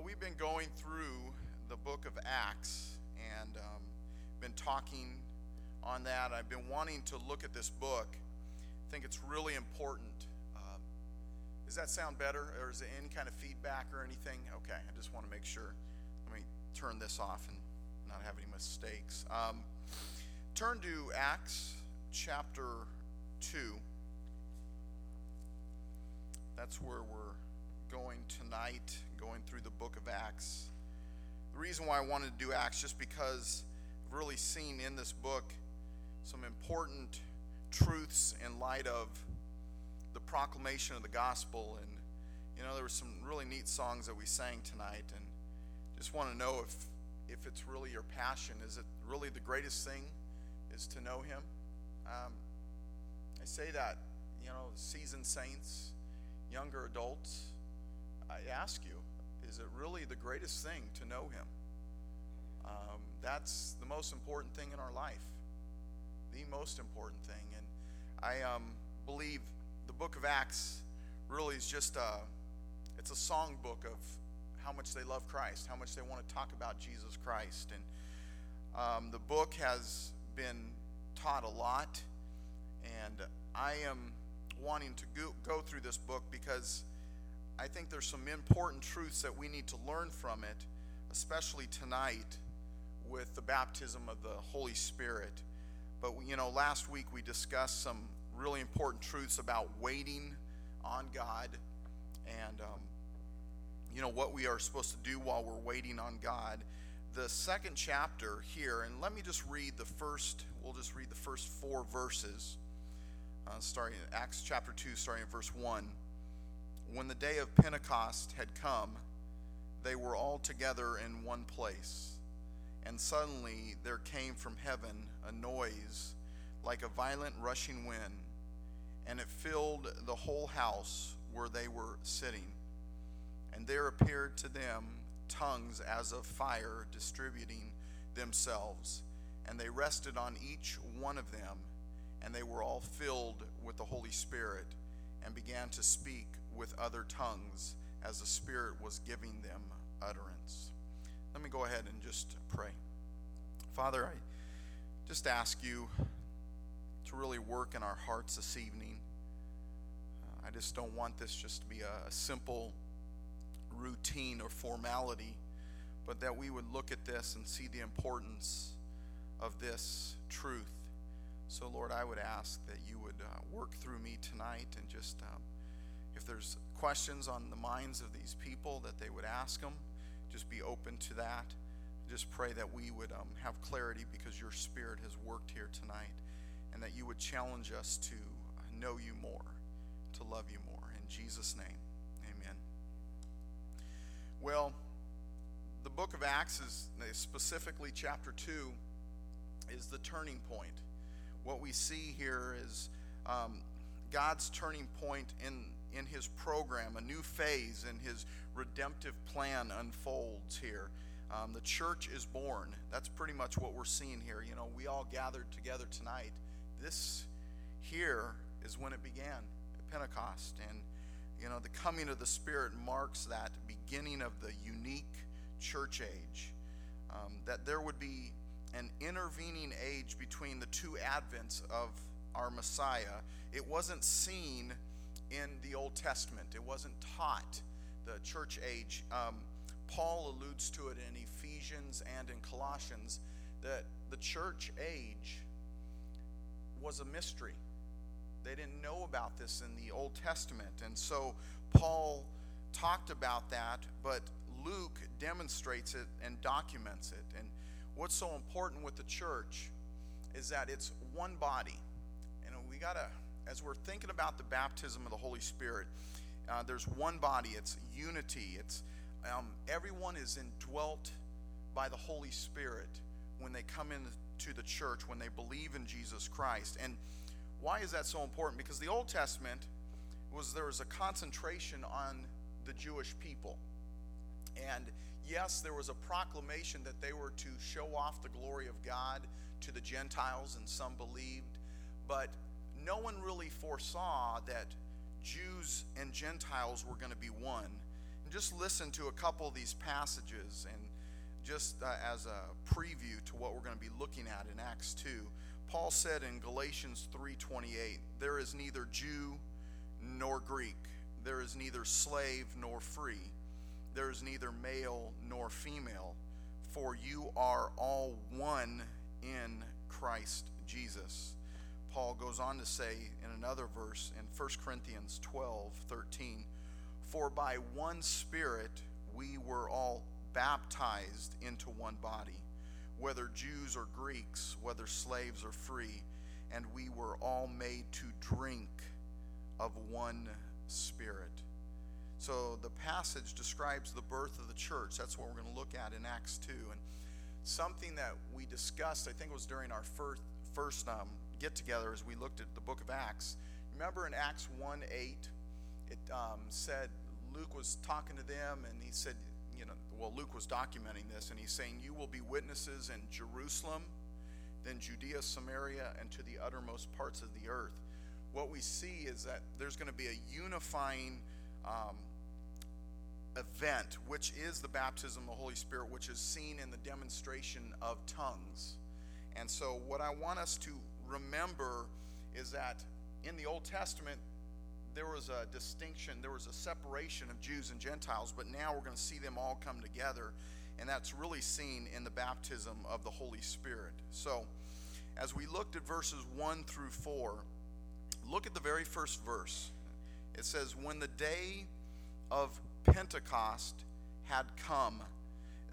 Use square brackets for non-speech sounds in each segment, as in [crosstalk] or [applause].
Well, we've been going through the book of Acts and um, been talking on that. I've been wanting to look at this book. I think it's really important. Uh, does that sound better, or is there any kind of feedback or anything? Okay, I just want to make sure. Let me turn this off and not have any mistakes. Um, turn to Acts chapter 2. That's where we're going tonight, going through the book of Acts. The reason why I wanted to do Acts just because I've really seen in this book some important truths in light of the proclamation of the gospel. And you know there were some really neat songs that we sang tonight. And just want to know if if it's really your passion. Is it really the greatest thing is to know him? Um, i say that you know seasoned saints younger adults I ask you, is it really the greatest thing to know Him? Um, that's the most important thing in our life. The most important thing. And I um, believe the book of Acts really is just a, it's a song book of how much they love Christ, how much they want to talk about Jesus Christ. And um, the book has been taught a lot. And I am wanting to go, go through this book because I think there's some important truths that we need to learn from it, especially tonight with the baptism of the Holy Spirit. But, you know, last week we discussed some really important truths about waiting on God and, um, you know, what we are supposed to do while we're waiting on God. The second chapter here, and let me just read the first, we'll just read the first four verses, uh, starting in Acts chapter 2, starting in verse 1 when the day of Pentecost had come, they were all together in one place. And suddenly there came from heaven a noise like a violent rushing wind, and it filled the whole house where they were sitting. And there appeared to them tongues as of fire distributing themselves, and they rested on each one of them, and they were all filled with the Holy Spirit, and began to speak with other tongues as the Spirit was giving them utterance. Let me go ahead and just pray. Father, I just ask you to really work in our hearts this evening. Uh, I just don't want this just to be a, a simple routine or formality, but that we would look at this and see the importance of this truth. So, Lord, I would ask that you would uh, work through me tonight and just um, if there's questions on the minds of these people, that they would ask them. Just be open to that. Just pray that we would um, have clarity because your Spirit has worked here tonight, and that you would challenge us to know you more, to love you more. In Jesus' name, amen. Well, the book of Acts is specifically chapter 2 is the turning point. What we see here is um, God's turning point in in his program, a new phase in his redemptive plan unfolds here. Um, the church is born. That's pretty much what we're seeing here. You know, we all gathered together tonight. This here is when it began Pentecost. And, you know, the coming of the Spirit marks that beginning of the unique church age. Um, that there would be an intervening age between the two advents of our Messiah. It wasn't seen in the Old Testament. It wasn't taught the church age. Um, Paul alludes to it in Ephesians and in Colossians that the church age was a mystery. They didn't know about this in the Old Testament. And so Paul talked about that, but Luke demonstrates it and documents it. And what's so important with the church is that it's one body. And we got to as we're thinking about the baptism of the Holy Spirit, uh, there's one body. It's unity. It's um, everyone is indwelt by the Holy Spirit when they come into the church, when they believe in Jesus Christ. And why is that so important? Because the Old Testament was there was a concentration on the Jewish people, and yes, there was a proclamation that they were to show off the glory of God to the Gentiles, and some believed, but no one really foresaw that Jews and Gentiles were going to be one. And just listen to a couple of these passages and just uh, as a preview to what we're going to be looking at in Acts 2. Paul said in Galatians 3:28, there is neither Jew nor Greek, there is neither slave nor free, there is neither male nor female, for you are all one in Christ Jesus. Paul goes on to say in another verse in 1 Corinthians 12 13, For by one Spirit we were all baptized into one body, whether Jews or Greeks, whether slaves or free, and we were all made to drink of one Spirit. So the passage describes the birth of the church. That's what we're going to look at in Acts 2. And something that we discussed, I think it was during our first, first um, get together as we looked at the book of Acts. Remember in Acts 1 8, it um, said Luke was talking to them and he said, you know, well, Luke was documenting this and he's saying, You will be witnesses in Jerusalem, then Judea, Samaria, and to the uttermost parts of the earth. What we see is that there's going to be a unifying um, event, which is the baptism of the Holy Spirit, which is seen in the demonstration of tongues. And so, what I want us to remember is that in the Old Testament, there was a distinction, there was a separation of Jews and Gentiles, but now we're going to see them all come together. And that's really seen in the baptism of the Holy Spirit. So, as we looked at verses 1 through 4, look at the very first verse. It says, When the day of Pentecost had come,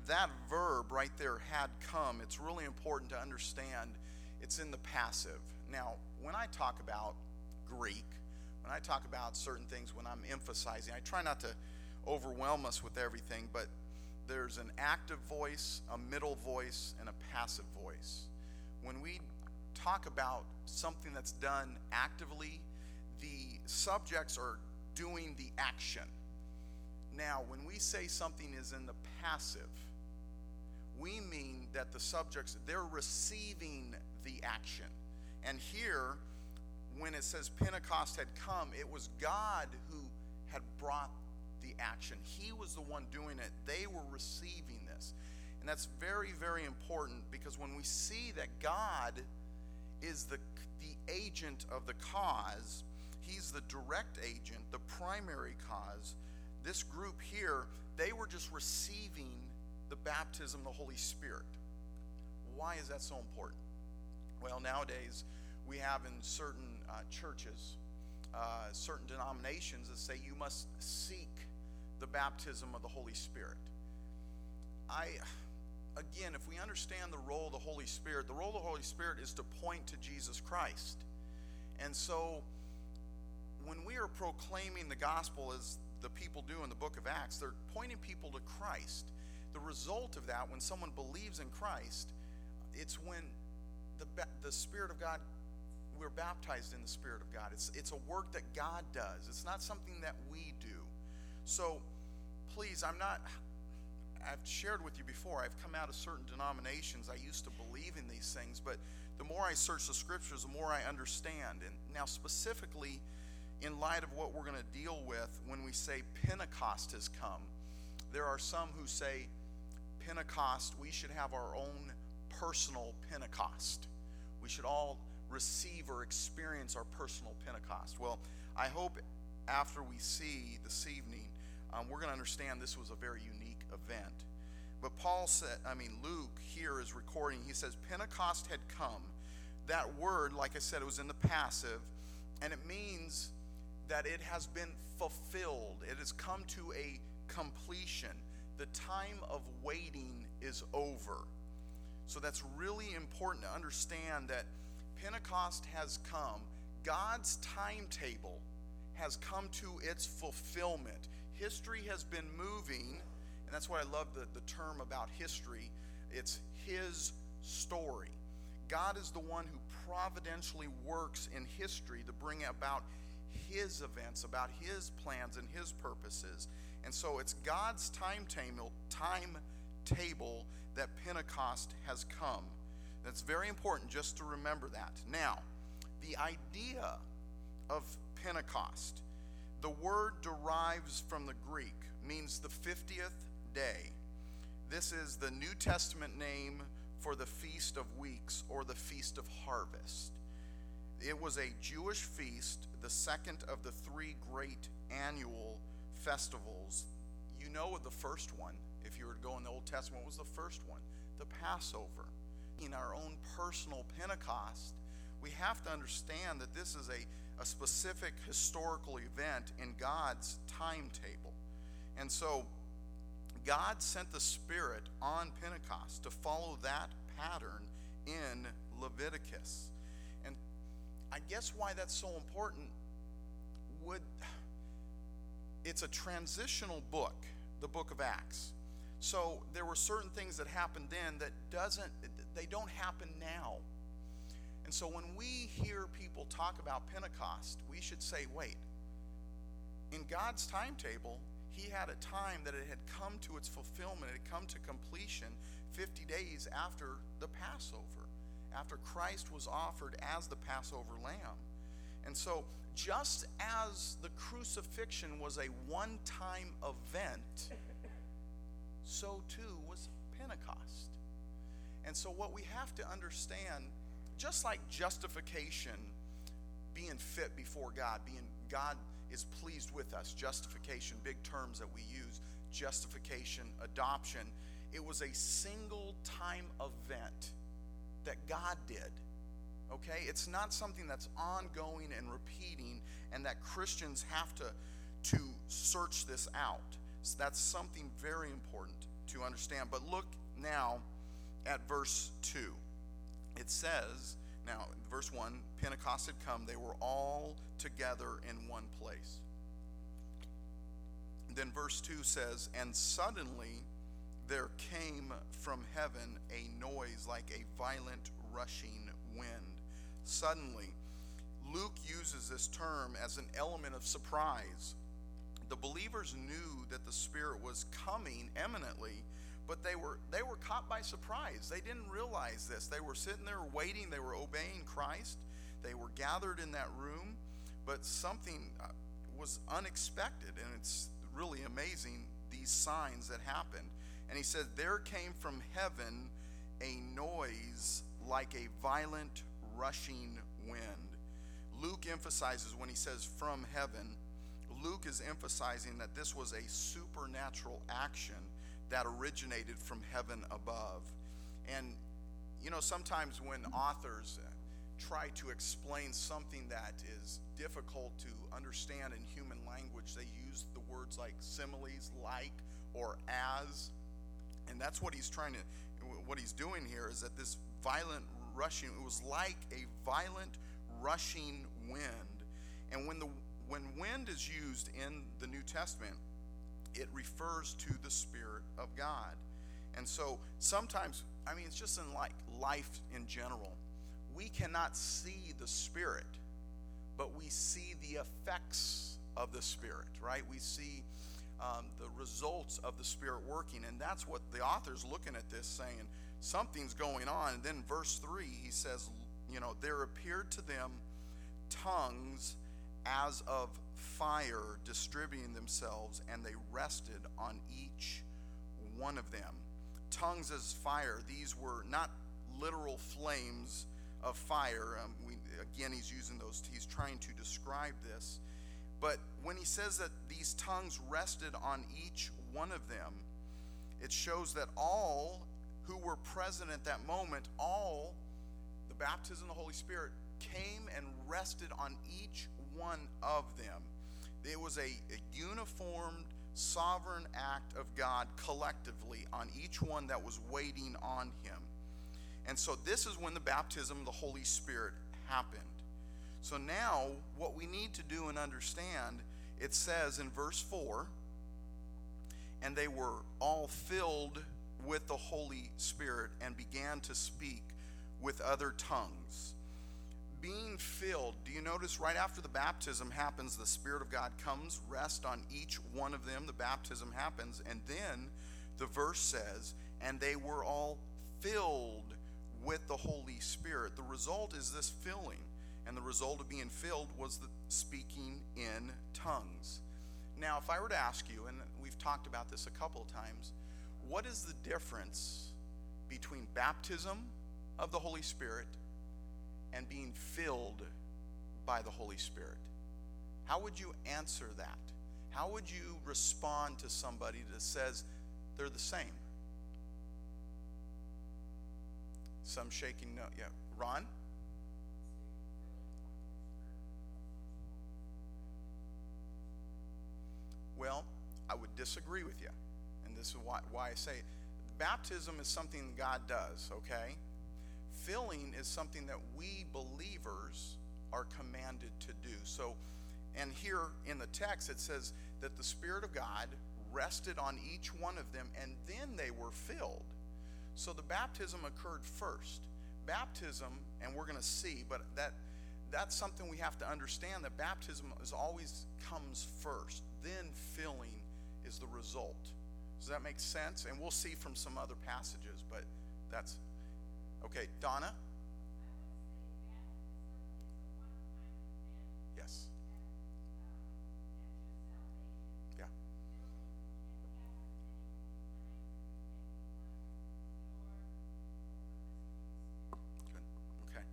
that verb right there, had come, it's really important to understand it's in the passive. Now, when I talk about Greek, when I talk about certain things, when I'm emphasizing, I try not to overwhelm us with everything, but there's an active voice, a middle voice, and a passive voice. When we talk about something that's done actively, the subjects are doing the action. Now, when we say something is in the passive, we mean that the subjects, they're receiving the action. And here, when it says Pentecost had come, it was God who had brought the action. He was the one doing it. They were receiving this. And that's very, very important because when we see that God is the, the agent of the cause, He's the direct agent, the primary cause. This group here, they were just receiving the baptism of the Holy Spirit. Why is that so important? Well, nowadays we have in certain uh, churches, uh, certain denominations that say you must seek the baptism of the Holy Spirit. I, again, if we understand the role of the Holy Spirit, the role of the Holy Spirit is to point to Jesus Christ. And so when we are proclaiming the gospel as the people do in the book of Acts, they're pointing people to Christ. The result of that, when someone believes in Christ, it's when the, the Spirit of God, we're baptized in the Spirit of God. It's, it's a work that God does, it's not something that we do. So please, I'm not, I've shared with you before, I've come out of certain denominations. I used to believe in these things, but the more I search the scriptures, the more I understand. And now, specifically, in light of what we're going to deal with when we say Pentecost has come, there are some who say Pentecost, we should have our own personal Pentecost. We should all receive or experience our personal Pentecost. Well, I hope after we see this evening, um, we're going to understand this was a very unique event. But Paul said, I mean, Luke here is recording, he says, Pentecost had come. That word, like I said, it was in the passive, and it means that it has been fulfilled. It has come to a completion. The time of waiting is over. So that's really important to understand that Pentecost has come. God's timetable has come to its fulfillment. History has been moving, and that's why I love the, the term about history. It's His story. God is the one who providentially works in history to bring about His events, about His plans and His purposes. And so it's God's timetable, timetable that Pentecost has come. That's very important just to remember that. Now, the idea of Pentecost, the word derives from the Greek, means the 50th day. This is the New Testament name for the Feast of Weeks or the Feast of Harvest. It was a Jewish feast, the second of the three great annual festivals. You know of the first one, if you were to go in the Old Testament, was the first one, the Passover. In our own personal Pentecost, we have to understand that this is a, a specific historical event in God's timetable. And so, God sent the Spirit on Pentecost to follow that pattern in Leviticus. And I guess why that's so important would it's a transitional book, the book of Acts. So there were certain things that happened then that doesn't they don't happen now. And so when we hear people talk about Pentecost, we should say, wait, in God's timetable, He had a time that it had come to its fulfillment, it had come to completion 50 days after the Passover, after Christ was offered as the Passover lamb. And so, just as the crucifixion was a one time event, so too was Pentecost. And so, what we have to understand just like justification, being fit before God, being God is pleased with us, justification, big terms that we use, justification, adoption, it was a single time event that God did. Okay? It's not something that's ongoing and repeating and that Christians have to to search this out. So that's something very important to understand. But look now at verse 2 it says, now, verse 1 Pentecost had come, they were all together in one place. Then verse 2 says, And suddenly there came from heaven a noise like a violent rushing wind. Suddenly, Luke uses this term as an element of surprise. The believers knew that the Spirit was coming eminently but they were they were caught by surprise. They didn't realize this. They were sitting there waiting. They were obeying Christ. They were gathered in that room, but something uh, was unexpected, and it's really amazing these signs that happened. And he said, "There came from heaven a noise like a violent rushing wind." Luke emphasizes when he says "from heaven." Luke is emphasizing that this was a supernatural action that originated from heaven above. And, you know, sometimes when authors try to explain something that is difficult to understand in human language, they use the words like similes, like, or as. And that's what he's trying to, what he's doing here is that this violent rushing, it was like a violent rushing wind. And when the when wind is used in the New Testament, it refers to the Spirit of God. And so sometimes, I mean, it's just in like life in general, we cannot see the Spirit, but we see the effects of the Spirit, right? We see um, the results of the Spirit working. And that's what the author's looking at this saying, something's going on. And then verse 3, he says, you know, there appeared to them tongues as of fire distributing themselves, and they rested on each one of them. Tongues as fire, these were not literal flames of fire. Um, we, again, he's using those, he's trying to describe this. But when he says that these tongues rested on each one of them, it shows that all who were present at that moment, all the baptism of the Holy Spirit came and rested on each one of them. It was a, a uniformed, sovereign act of God collectively on each one that was waiting on him. And so this is when the baptism of the Holy Spirit happened. So now, what we need to do and understand, it says in verse 4 and they were all filled with the Holy Spirit and began to speak with other tongues being filled, do you notice right after the baptism happens, the Spirit of God comes, rest on each one of them. The baptism happens, and then the verse says, and they were all filled with the Holy Spirit. The result is this filling, and the result of being filled was the speaking in tongues. Now, if I were to ask you, and we've talked about this a couple of times, what is the difference between baptism of the Holy Spirit and being filled by the Holy Spirit? How would you answer that? How would you respond to somebody that says they're the same? Some shaking no. Yeah. Ron? Well, I would disagree with you. And this is why, why I say baptism is something God does, okay? Filling is something that we believers are commanded to do. So, and here in the text it says that the Spirit of God rested on each one of them and then they were filled. So the baptism occurred first. Baptism, and we're going to see, but that that's something we have to understand that baptism is always comes first then filling is the result. Does that make sense? And we'll see from some other passages, but that's okay. Donna? Yes. Yeah. Good. Okay.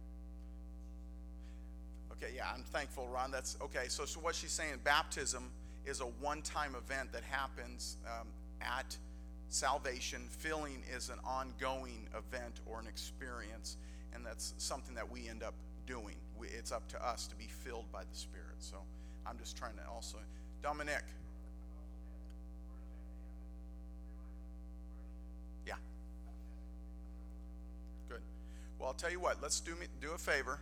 Okay, yeah, I'm thankful, Ron. That's okay. So, so what she's saying, baptism is a one time event that happens um, at salvation. Filling is an ongoing event or an experience, and that's something that we end up doing. We, it's up to us to be filled by the Spirit. So I'm just trying to also. Dominic. Yeah. Good. Well, I'll tell you what, let's do, me, do a favor.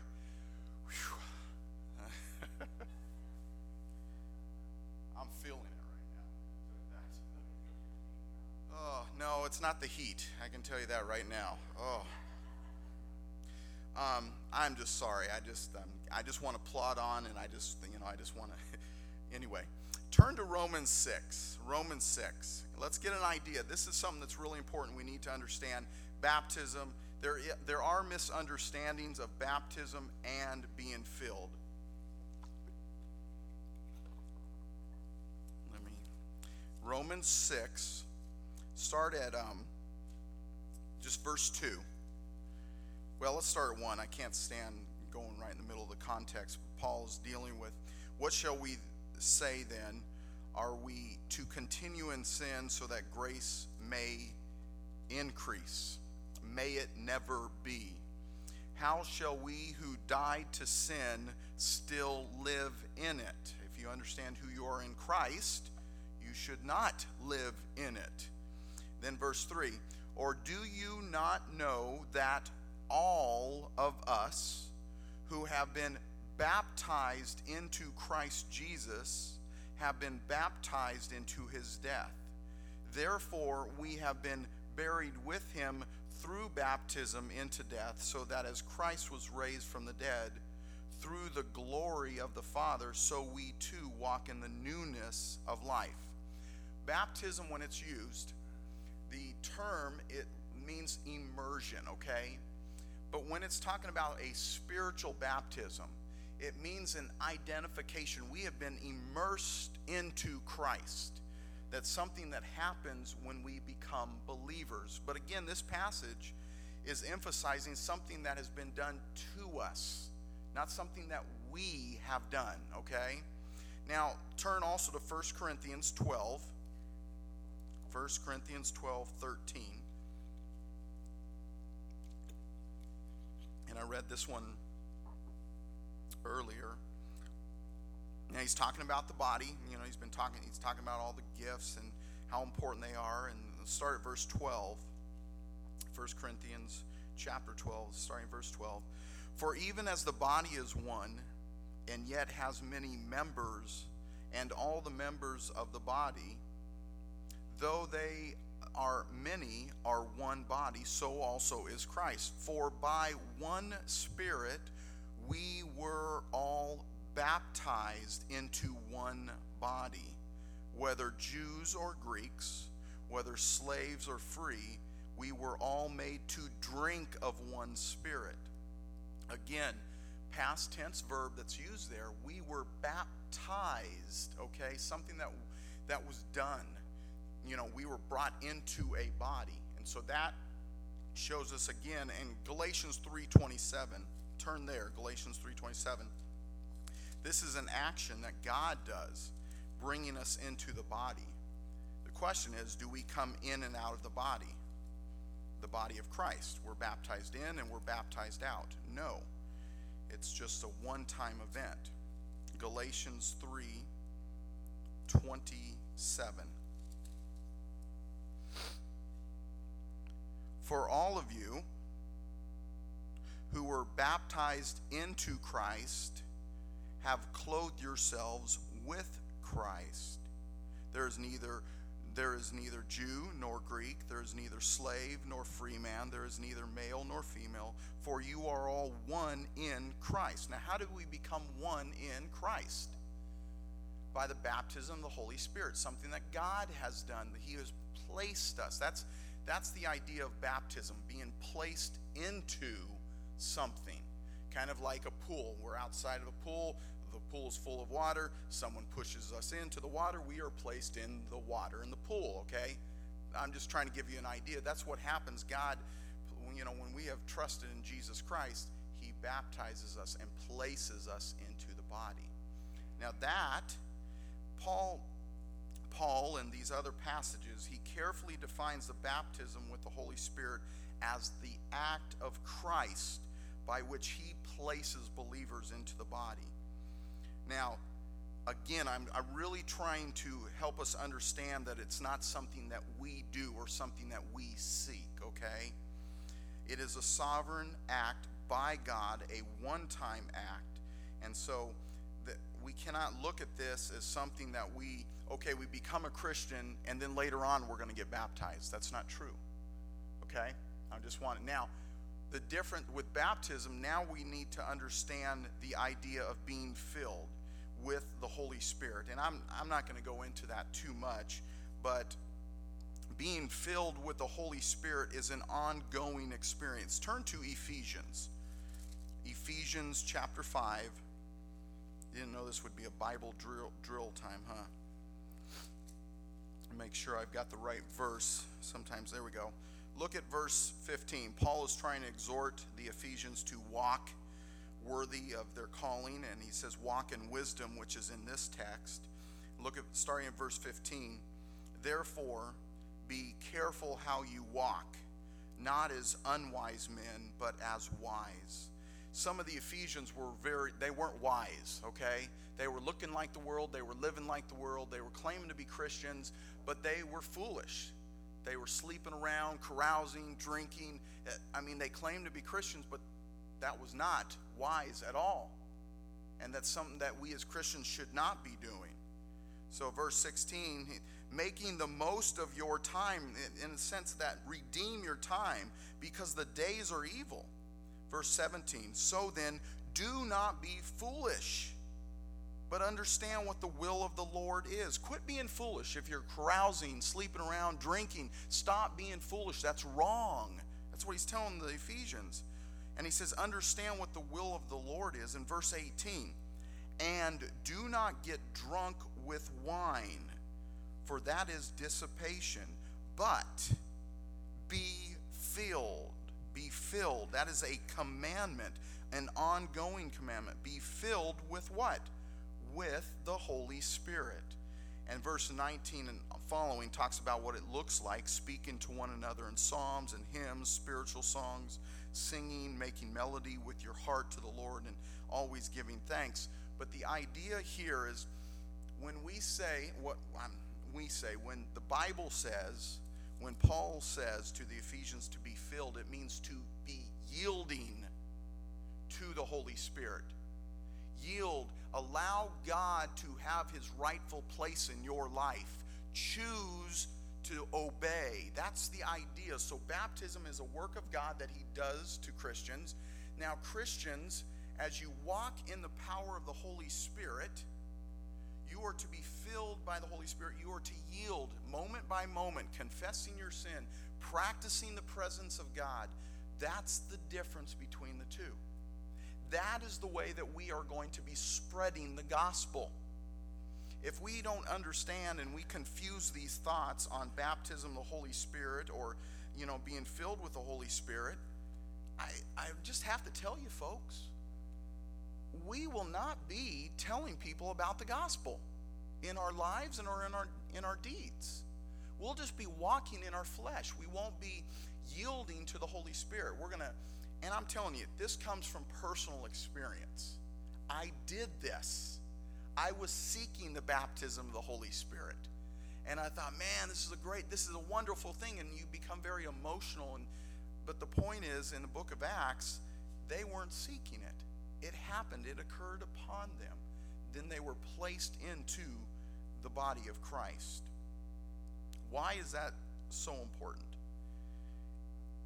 No, it's not the heat. I can tell you that right now. Oh. Um, I'm just sorry. I just um, I just want to plod on, and I just you know I just want to. [laughs] anyway, turn to Romans six. Romans six. Let's get an idea. This is something that's really important. We need to understand baptism. There there are misunderstandings of baptism and being filled. Let me. Romans six start at um, just verse 2. Well, let's start at 1. I can't stand going right in the middle of the context. Paul's dealing with what shall we say then? Are we to continue in sin so that grace may increase? May it never be. How shall we who died to sin still live in it? If you understand who you are in Christ, you should not live in it. Then, verse 3 Or do you not know that all of us who have been baptized into Christ Jesus have been baptized into his death? Therefore, we have been buried with him through baptism into death, so that as Christ was raised from the dead through the glory of the Father, so we too walk in the newness of life. Baptism, when it's used, the term it means immersion, okay? But when it's talking about a spiritual baptism, it means an identification. We have been immersed into Christ. That's something that happens when we become believers. But again, this passage is emphasizing something that has been done to us, not something that we have done, okay? Now, turn also to 1 Corinthians 12. 1 Corinthians 12 13. And I read this one earlier. Now he's talking about the body. You know, he's been talking, he's talking about all the gifts and how important they are. And start at verse 12. 1 Corinthians chapter 12, starting verse 12. For even as the body is one, and yet has many members, and all the members of the body, though they are many, are one body, so also is Christ. For by one Spirit we were all baptized into one body, whether Jews or Greeks, whether slaves or free, we were all made to drink of one Spirit. Again, past tense verb that's used there, we were baptized, okay? Something that that was done. You know, we were brought into a body. And so that shows us again in Galatians 3:27. Turn there, Galatians 3:27. This is an action that God does, bringing us into the body. The question is, do we come in and out of the body? The body of Christ. We're baptized in and we're baptized out. No. It's just a one-time event. Galatians 3:27. For all of you who were baptized into Christ have clothed yourselves with Christ. There is neither there is neither Jew nor Greek, there is neither slave nor free man, there is neither male nor female, for you are all one in Christ. Now, how do we become one in Christ? By the baptism of the Holy Spirit, something that God has done, that He has placed us. That's that's the idea of baptism, being placed into something. Kind of like a pool. We're outside of a pool, the pool is full of water, someone pushes us into the water, we are placed in the water in the pool, okay? I'm just trying to give you an idea. That's what happens. God, you know, when we have trusted in Jesus Christ, He baptizes us and places us into the body. Now, that, Paul Paul and these other passages, he carefully defines the baptism with the Holy Spirit as the act of Christ by which he places believers into the body. Now, again, I'm, I'm really trying to help us understand that it's not something that we do or something that we seek, okay? It is a sovereign act by God, a one time act. And so that we cannot look at this as something that we okay, we become a Christian and then later on we're going to get baptized. That's not true. Okay? I just want it. Now, the different with baptism, now we need to understand the idea of being filled with the Holy Spirit. And I'm, I'm not going to go into that too much, but being filled with the Holy Spirit is an ongoing experience. Turn to Ephesians. Ephesians chapter 5. You Didn't know this would be a Bible drill, drill time, huh? Make sure I've got the right verse. Sometimes, there we go. Look at verse 15. Paul is trying to exhort the Ephesians to walk worthy of their calling, and he says, walk in wisdom, which is in this text. Look at starting in verse 15. Therefore, be careful how you walk, not as unwise men, but as wise. Some of the Ephesians were very, they weren't wise, okay? They were looking like the world, they were living like the world, they were claiming to be Christians, but they were foolish. They were sleeping around, carousing, drinking. I mean, they claimed to be Christians, but that was not wise at all. And that's something that we as Christians should not be doing. So, verse 16, making the most of your time, in a sense that redeem your time because the days are evil. Verse 17, so then do not be foolish but understand what the will of the Lord is. Quit being foolish. If you're carousing, sleeping around, drinking, stop being foolish. That's wrong. That's what he's telling the Ephesians. And he says, understand what the will of the Lord is in verse 18. And do not get drunk with wine, for that is dissipation, but be filled. Be filled. That is a commandment, an ongoing commandment. Be filled with what? With the Holy Spirit. And verse 19 and following talks about what it looks like speaking to one another in psalms and hymns, spiritual songs, singing, making melody with your heart to the Lord, and always giving thanks. But the idea here is when we say what um, we say, when the Bible says, when Paul says to the Ephesians to be filled, it means to be yielding to the Holy Spirit. Yield Allow God to have his rightful place in your life. Choose to obey. That's the idea. So, baptism is a work of God that he does to Christians. Now, Christians, as you walk in the power of the Holy Spirit, you are to be filled by the Holy Spirit. You are to yield moment by moment, confessing your sin, practicing the presence of God. That's the difference between the two that is the way that we are going to be spreading the gospel. if we don't understand and we confuse these thoughts on baptism, the Holy Spirit, or you know, being filled with the Holy Spirit, I, I just have to tell you, folks, we will not be telling people about the gospel in our lives and or in our in our deeds. We'll just be walking in our flesh. We won't be yielding to the Holy Spirit. We're gonna, and I'm telling you, this comes from personal experience. I did this. I was seeking the baptism of the Holy Spirit. And I thought, man, this is a great, this is a wonderful thing. And you become very emotional. And but the point is, in the book of Acts, they weren't seeking it. It happened, it occurred upon them. Then they were placed into the body of Christ. Why is that so important?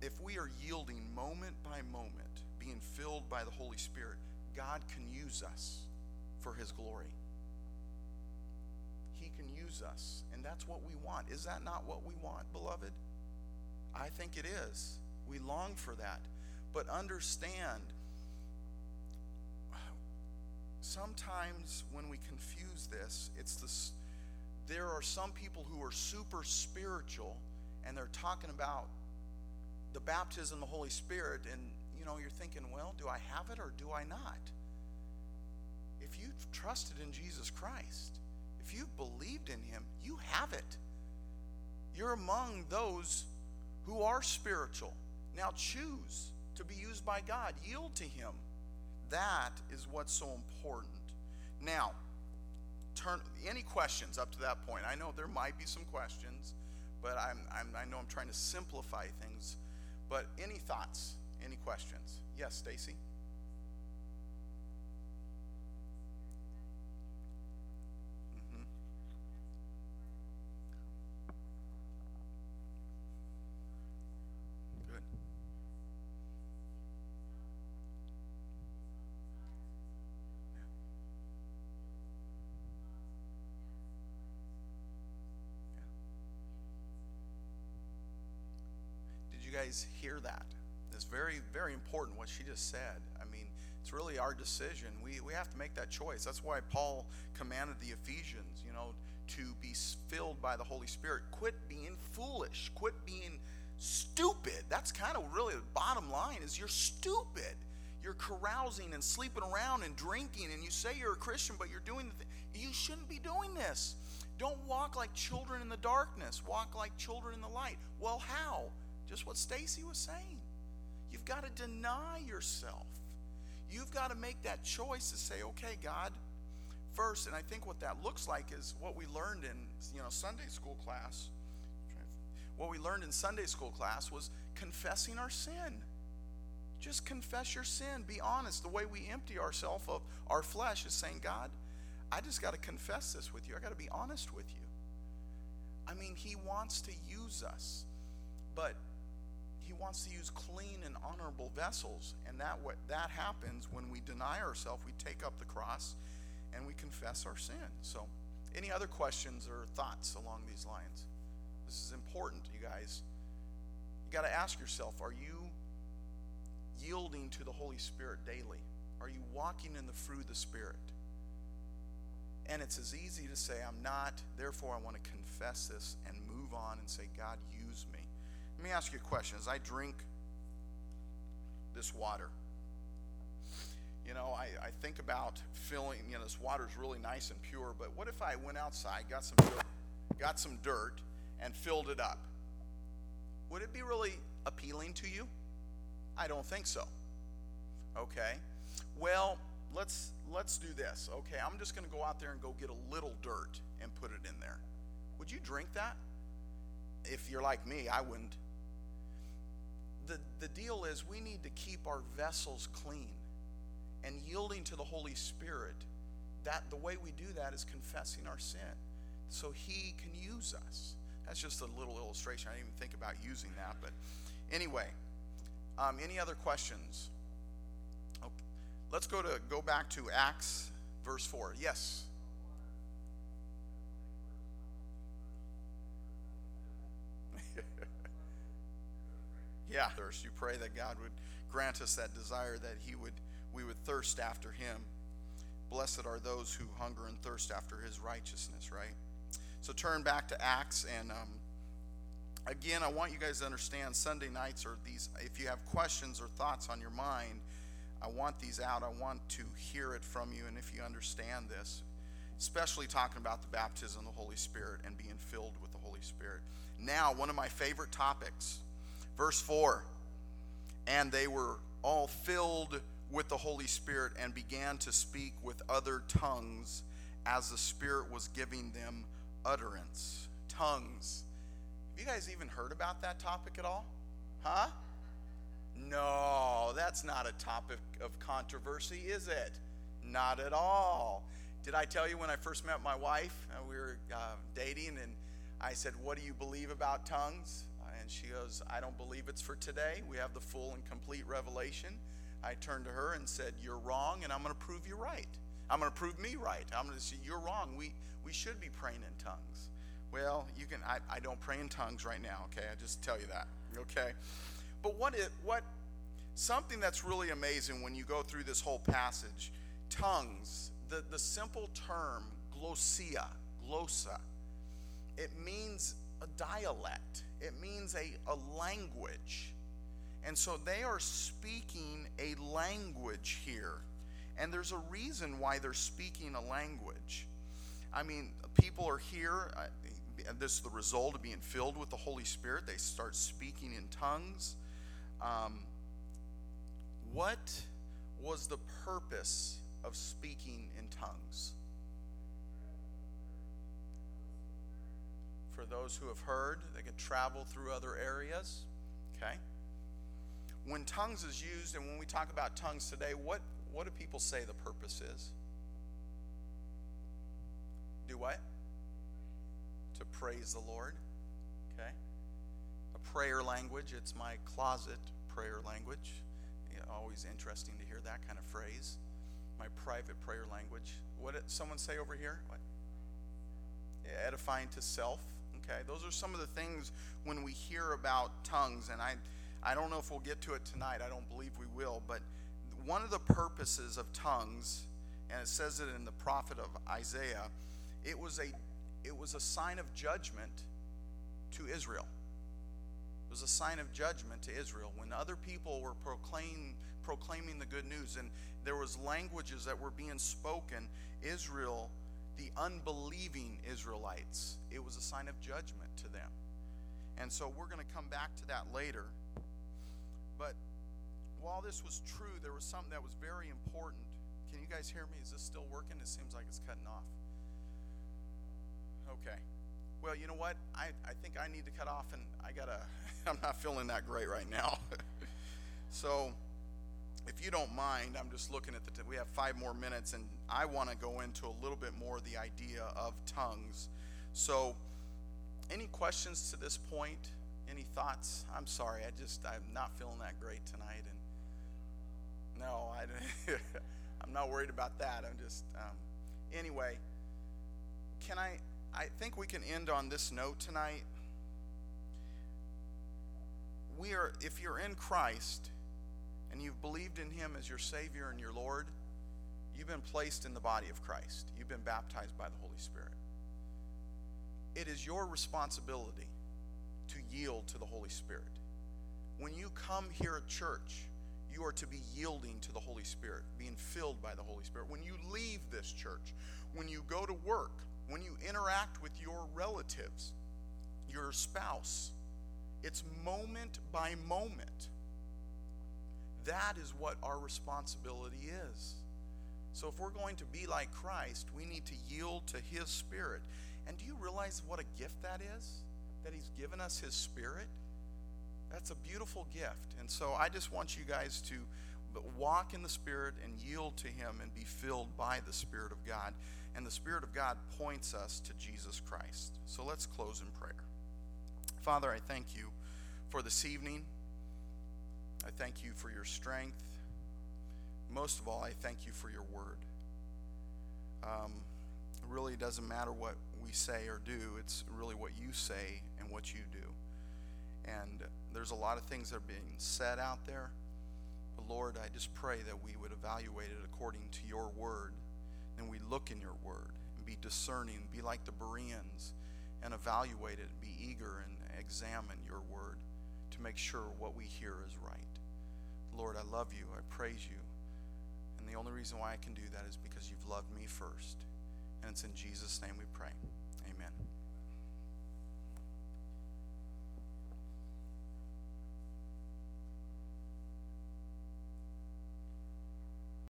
If we are yielding moment by moment, being filled by the Holy Spirit, God can use us for His glory. He can use us, and that's what we want. Is that not what we want, beloved? I think it is. We long for that. But understand, sometimes when we confuse this, it's this there are some people who are super spiritual and they're talking about the baptism of the Holy Spirit, and you know, you're thinking, well, do I have it or do I not? If you've trusted in Jesus Christ, if you've believed in Him, you have it. You're among those who are spiritual. Now choose to be used by God, yield to Him. That is what's so important. Now, turn any questions up to that point. I know there might be some questions, but I'm, I'm, i know I'm trying to simplify things. But any thoughts? Any questions? Yes, Stacy. Guys hear that. It's very, very important what she just said. I mean, it's really our decision. We, we have to make that choice. That's why Paul commanded the Ephesians, you know, to be filled by the Holy Spirit. Quit being foolish. Quit being stupid. That's kind of really the bottom line is you're stupid. You're carousing and sleeping around and drinking and you say you're a Christian but you're doing the thing. You shouldn't be doing this. Don't walk like children in the darkness. Walk like children in the light. Well, how? Just what Stacy was saying. You've got to deny yourself. You've got to make that choice to say, okay, God, first, and I think what that looks like is what we learned in you know Sunday school class. What we learned in Sunday school class was confessing our sin. Just confess your sin. Be honest. The way we empty ourselves of our flesh is saying, God, I just got to confess this with you. I got to be honest with you. I mean, He wants to use us, but wants to use clean and honorable vessels. And that what that happens when we deny ourselves, we take up the cross and we confess our sin. So, any other questions or thoughts along these lines? This is important, you guys. You got to ask yourself, are you yielding to the Holy Spirit daily? Are you walking in the fruit of the Spirit? And it's as easy to say, I'm not, therefore I want to confess this and move on and say, God, use me. Let me ask you a question. As I drink this water, you know, I, I think about filling, you know, this water is really nice and pure, but what if I went outside, got some dirt, got some dirt, and filled it up? Would it be really appealing to you? I don't think so. Okay. Well, let's let's do this. Okay, I'm just going to go out there and go get a little dirt and put it in there. Would you drink that? If you're like me, I wouldn't the, the deal is we need to keep our vessels clean and yielding to the Holy Spirit. That the way we do that is confessing our sin so he can use us. That's just a little illustration. I didn't even think about using that, but anyway, um, any other questions? Okay. Let's go to go back to Acts verse 4. Yes. Yeah. Thirst. You pray that God would grant us that desire that He would we would thirst after Him. Blessed are those who hunger and thirst after his righteousness, right? So turn back to Acts. And um, again, I want you guys to understand Sunday nights are these, if you have questions or thoughts on your mind, I want these out. I want to hear it from you. And if you understand this, especially talking about the baptism of the Holy Spirit and being filled with the Holy Spirit. Now, one of my favorite topics, verse 4 and they were all filled with the Holy Spirit and began to speak with other tongues as the Spirit was giving them utterance. Tongues. Have you guys even heard about that topic at all? Huh? No, that's not a topic of controversy, is it? Not at all. Did I tell you when I first met my wife? Uh, we were uh, dating, and I said, What do you believe about tongues? And she goes, I don't believe it's for today. We have the full and complete revelation. I turned to her and said, You're wrong, and I'm going to prove you right. I'm going to prove me right. I'm going to say, You're wrong. We, we should be praying in tongues. Well, you can, I, I don't pray in tongues right now, okay? I just tell you that, okay? But what it, what, something that's really amazing when you go through this whole passage, tongues, the, the simple term glossia, glossa, it means a dialect, it means a, a language. And so they are speaking a language here. And there's a reason why they're speaking a language. I mean, people are here. Uh, this is the result of being filled with the Holy Spirit. They start speaking in tongues. Um, what was the purpose of speaking in tongues? For those who have heard, they can travel through other areas. Okay? When tongues is used, and when we talk about tongues today, what, what do people say the purpose is? Do what? To praise the Lord. Okay? A prayer language. It's my closet prayer language. Always interesting to hear that kind of phrase. My private prayer language. What did someone say over here? What? Edifying to self. Okay, those are some of the things when we hear about tongues, and I, I don't know if we'll get to it tonight. I don't believe we will, but one of the purposes of tongues, and it says it in the prophet of Isaiah, it was a, it was a sign of judgment to Israel. It was a sign of judgment to Israel when other people were proclaiming proclaiming the good news and there was languages that were being spoken. Israel the unbelieving Israelites. It was a sign of judgment to them. And so we're going to come back to that later. But while this was true, there was something that was very important. Can you guys hear me? Is this still working? It seems like it's cutting off. Okay. Well, you know what? I, I think I need to cut off, and I gotta. [laughs] I'm not feeling that great right now. [laughs] so if you don't mind, I'm just looking at the, t- we have five more minutes, and I want to go into a little bit more the idea of tongues. So, any questions to this point? Any thoughts? I'm sorry, I just, I'm not feeling that great tonight. And no, I, [laughs] I'm not worried about that. I'm just, um, anyway, can I, I think we can end on this note tonight. We are, if you're in Christ, and you've believed in Him as your Savior and your Lord, you've been placed in the body of Christ. You've been baptized by the Holy Spirit. It is your responsibility to yield to the Holy Spirit. When you come here at church, you are to be yielding to the Holy Spirit, being filled by the Holy Spirit. When you leave this church, when you go to work, when you interact with your relatives, your spouse, it's moment by moment that is what our responsibility is. So if we're going to be like Christ, we need to yield to His Spirit. And do you realize what a gift that is? That He's given us His Spirit? That's a beautiful gift. And so I just want you guys to walk in the Spirit and yield to Him and be filled by the Spirit of God. And the Spirit of God points us to Jesus Christ. So let's close in prayer. Father, I thank you for this evening. I thank you for your strength. Most of all, I thank you for your word. Um, it really doesn't matter what we say or do, it's really what you say and what you do. And there's a lot of things that are being said out there. But Lord, I just pray that we would evaluate it according to your word and we look in your word and be discerning, be like the Bereans and evaluate it, be eager and examine your word to make sure what we hear is right. Lord, I love you. I praise you. And the only reason why I can do that is because you've loved me first. And it's in Jesus' name we pray. Amen.